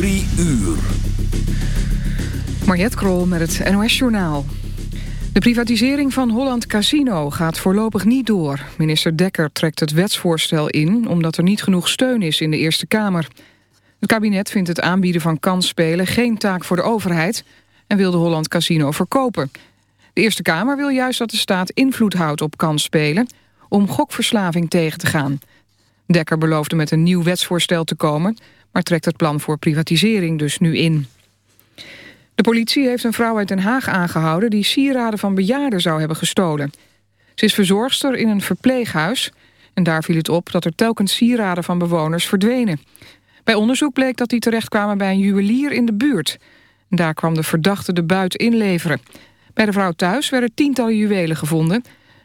Drie uur. Mariette Krol met het NOS Journaal. De privatisering van Holland Casino gaat voorlopig niet door. Minister Dekker trekt het wetsvoorstel in... omdat er niet genoeg steun is in de Eerste Kamer. Het kabinet vindt het aanbieden van kansspelen geen taak voor de overheid... en wil de Holland Casino verkopen. De Eerste Kamer wil juist dat de staat invloed houdt op kansspelen... om gokverslaving tegen te gaan. Dekker beloofde met een nieuw wetsvoorstel te komen... maar trekt het plan voor privatisering dus nu in. De politie heeft een vrouw uit Den Haag aangehouden... die sieraden van bejaarden zou hebben gestolen. Ze is verzorgster in een verpleeghuis... en daar viel het op dat er telkens sieraden van bewoners verdwenen. Bij onderzoek bleek dat die terechtkwamen bij een juwelier in de buurt. Daar kwam de verdachte de buit inleveren. Bij de vrouw thuis werden tientallen juwelen gevonden.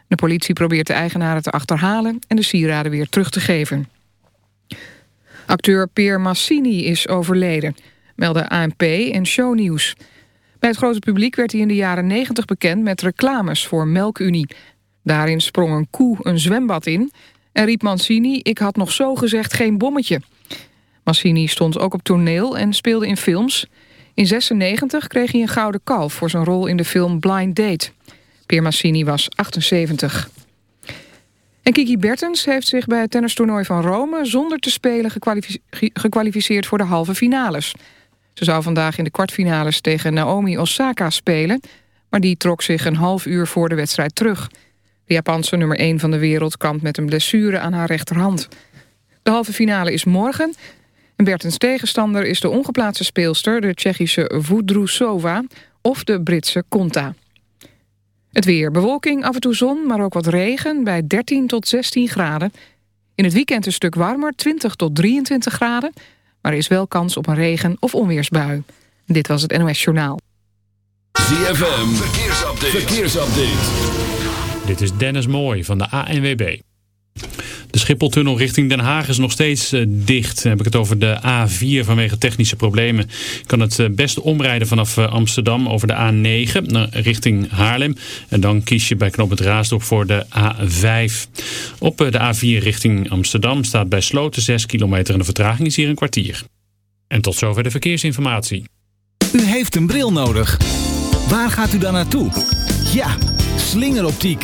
De politie probeert de eigenaren te achterhalen... en de sieraden weer terug te geven. Acteur Peer Massini is overleden melden ANP en Shownieuws. Bij het grote publiek werd hij in de jaren 90 bekend met reclames voor Melkunie. Daarin sprong een koe een zwembad in en riep Mancini... ik had nog zo gezegd geen bommetje. Mancini stond ook op toneel en speelde in films. In 96 kreeg hij een gouden kalf voor zijn rol in de film Blind Date. Pier Mancini was 78. En Kiki Bertens heeft zich bij het tennistoernooi van Rome... zonder te spelen gekwalificeerd voor de halve finales. Ze zou vandaag in de kwartfinales tegen Naomi Osaka spelen... maar die trok zich een half uur voor de wedstrijd terug. De Japanse nummer 1 van de wereld kampt met een blessure aan haar rechterhand. De halve finale is morgen. En Bertens tegenstander is de ongeplaatste speelster... de Tsjechische Vudrusova of de Britse Konta. Het weer, bewolking, af en toe zon, maar ook wat regen... bij 13 tot 16 graden. In het weekend een stuk warmer, 20 tot 23 graden... Maar er is wel kans op een regen- of onweersbui. Dit was het NOS Journaal. ZFM, verkeersupdate. verkeersupdate. Dit is Dennis Mooij van de ANWB. De Schipholtunnel richting Den Haag is nog steeds uh, dicht. Dan heb ik het over de A4 vanwege technische problemen. Kan het uh, best omrijden vanaf uh, Amsterdam over de A9 richting Haarlem. En dan kies je bij Knop het Raasdorp voor de A5. Op de A4 richting Amsterdam staat bij Sloten 6 kilometer en de vertraging is hier een kwartier. En tot zover de verkeersinformatie. U heeft een bril nodig. Waar gaat u dan naartoe? Ja, slingeroptiek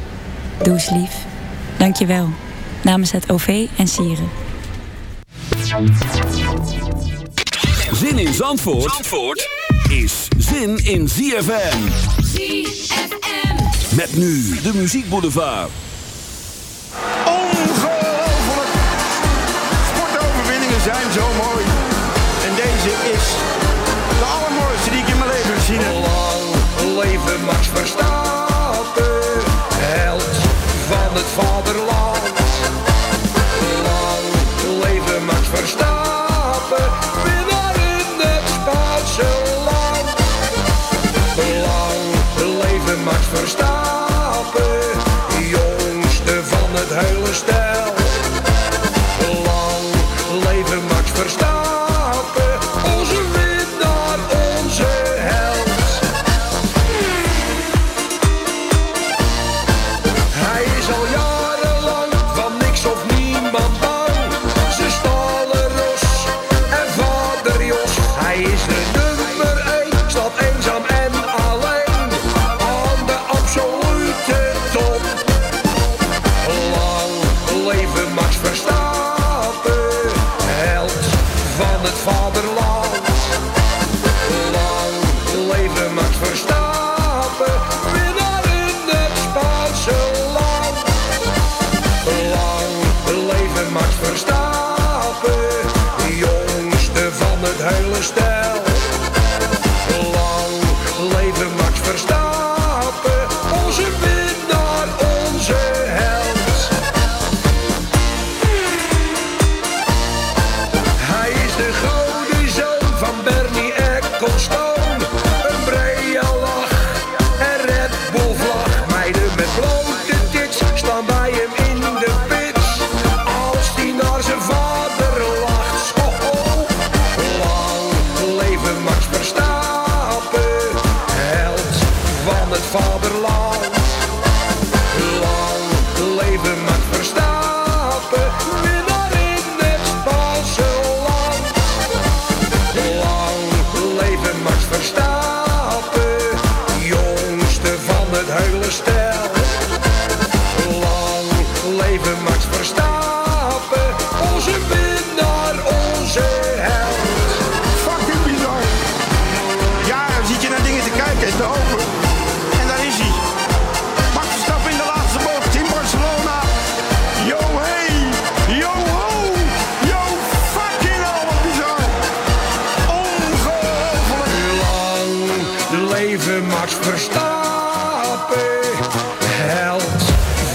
Doe eens lief. Dank je wel. Namens het OV en Sieren. Zin in Zandvoort, Zandvoort is zin in ZFM. ZFM. Met nu de muziekboulevard. Ongelooflijk. Sportoverwinningen zijn zo mooi. En deze is de allermooiste die ik in mijn leven gezien heb. Lang leven Max Verstappen. Father.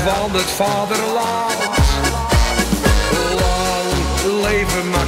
Van het vaderland. Lang leven Max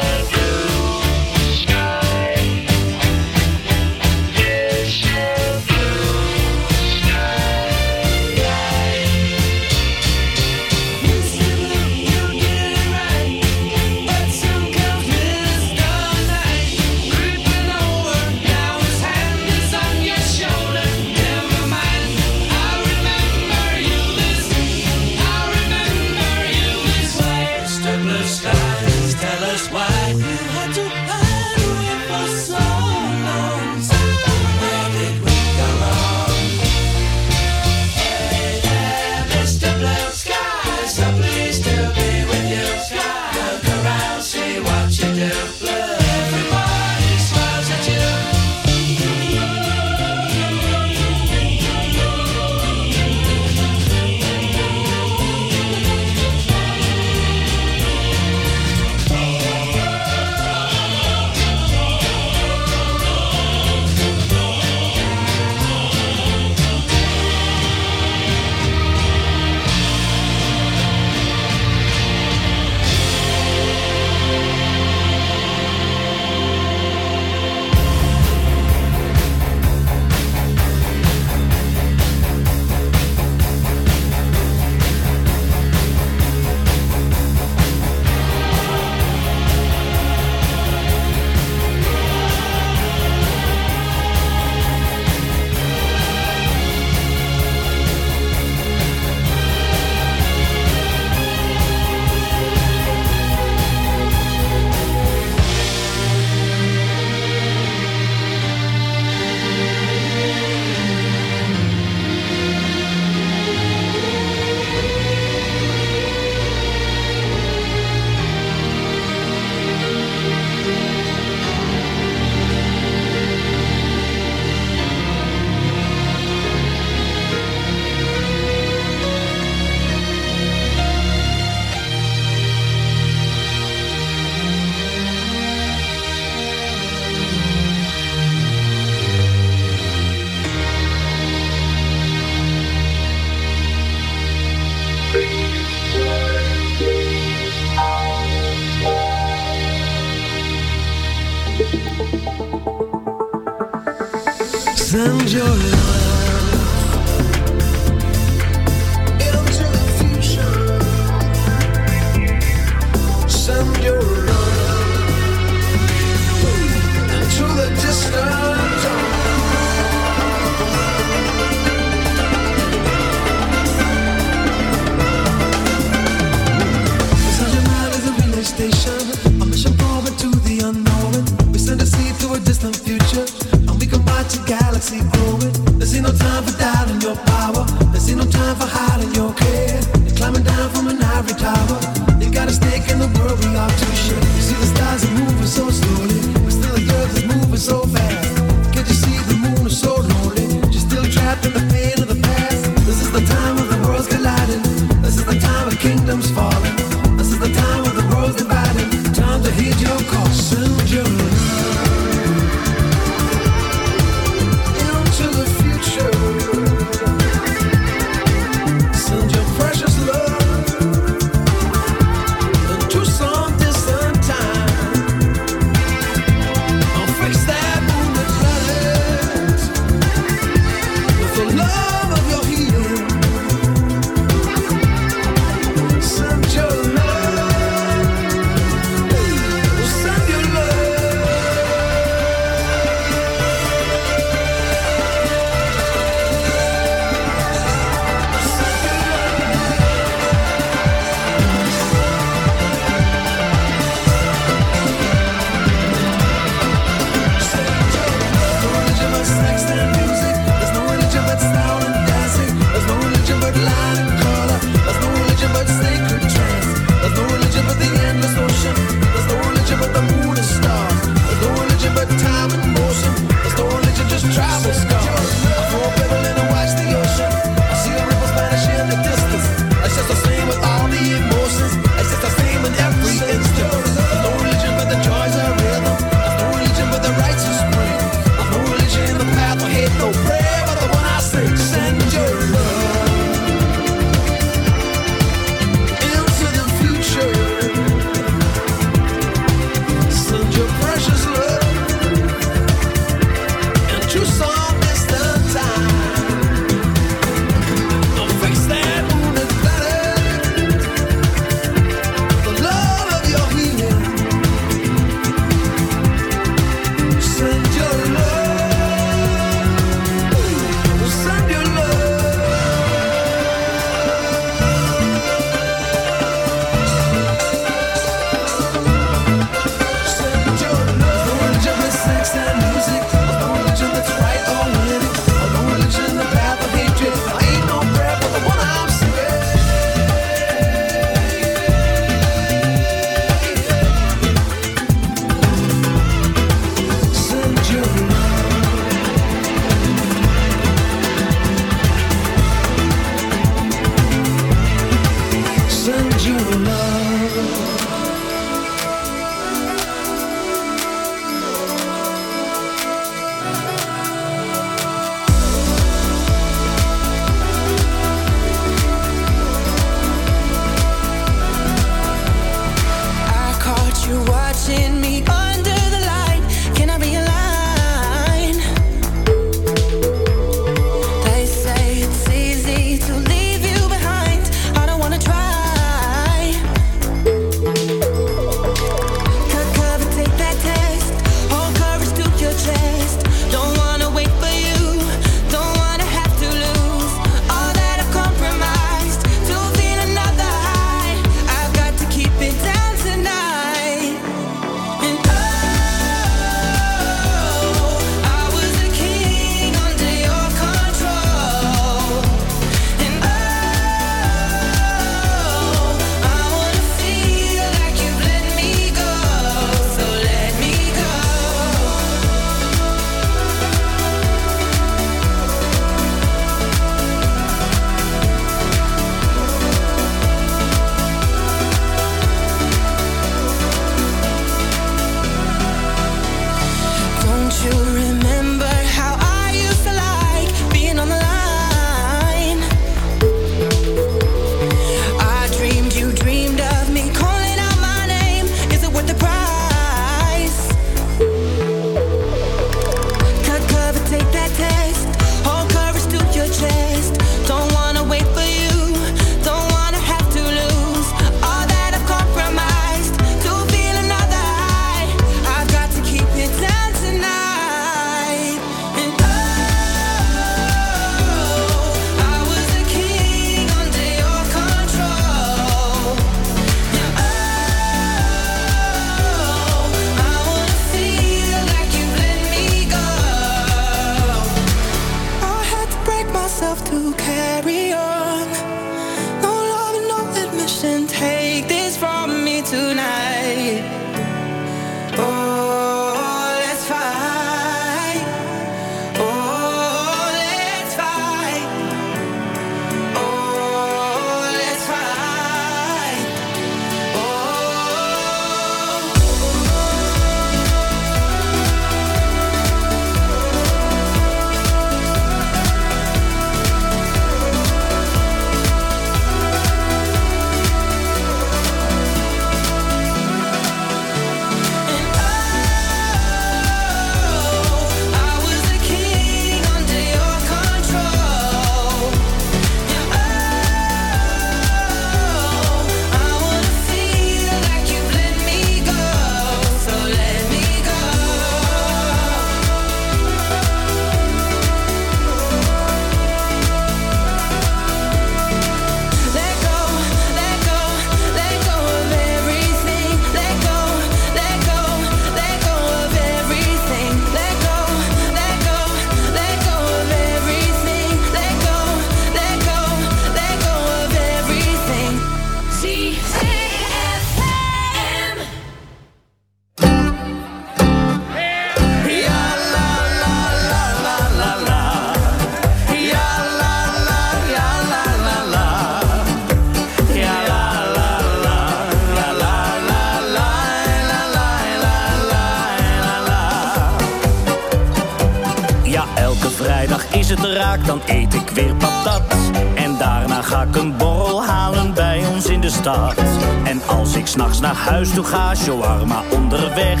huis toe ga, shawarma onderweg.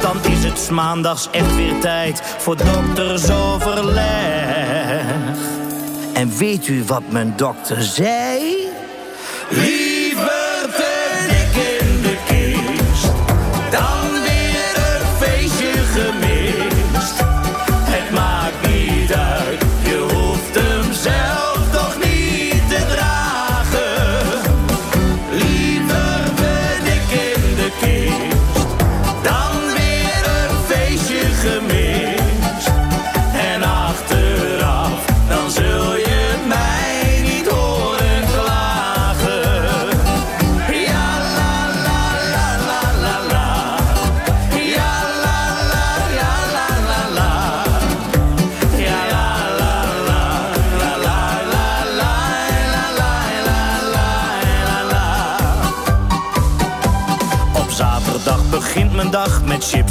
Dan is het maandags echt weer tijd voor doktersoverleg. En weet u wat mijn dokter zei? Liever te dik in de kist dan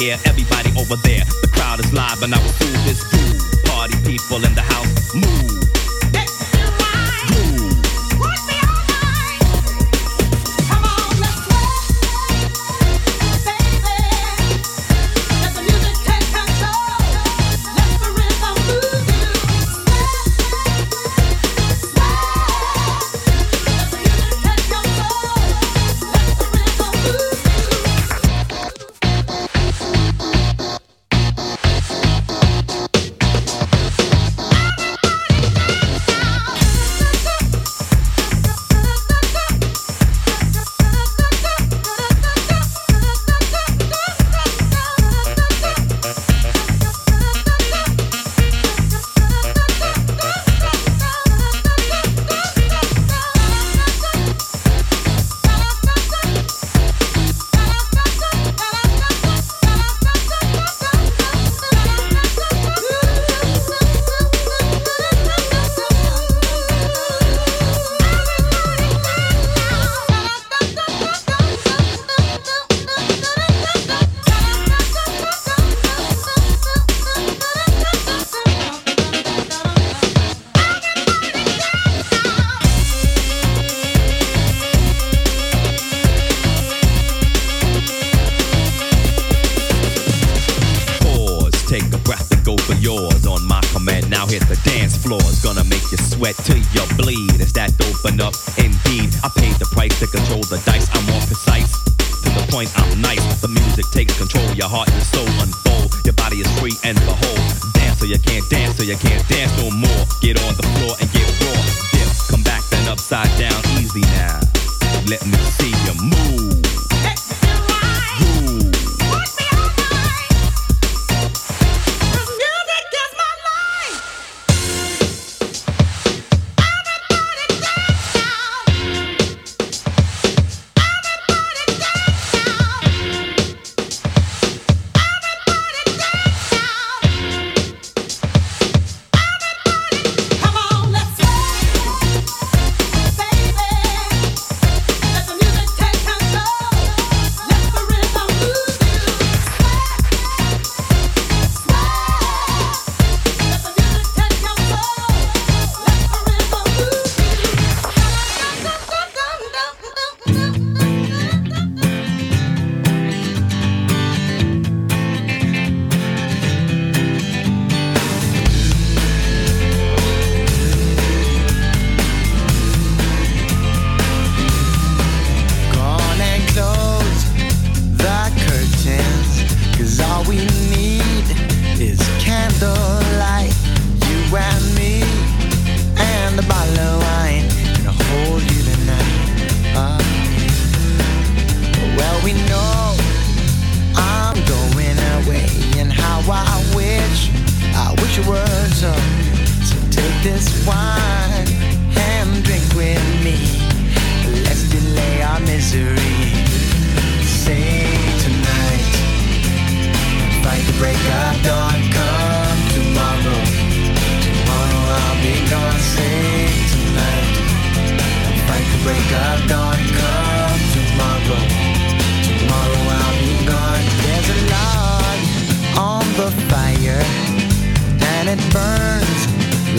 here, everybody over there. The crowd is live and I will do this fool. Party people in the house, move. let me see you move.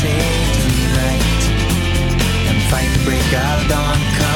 shade tonight and fight the break of dawn. Come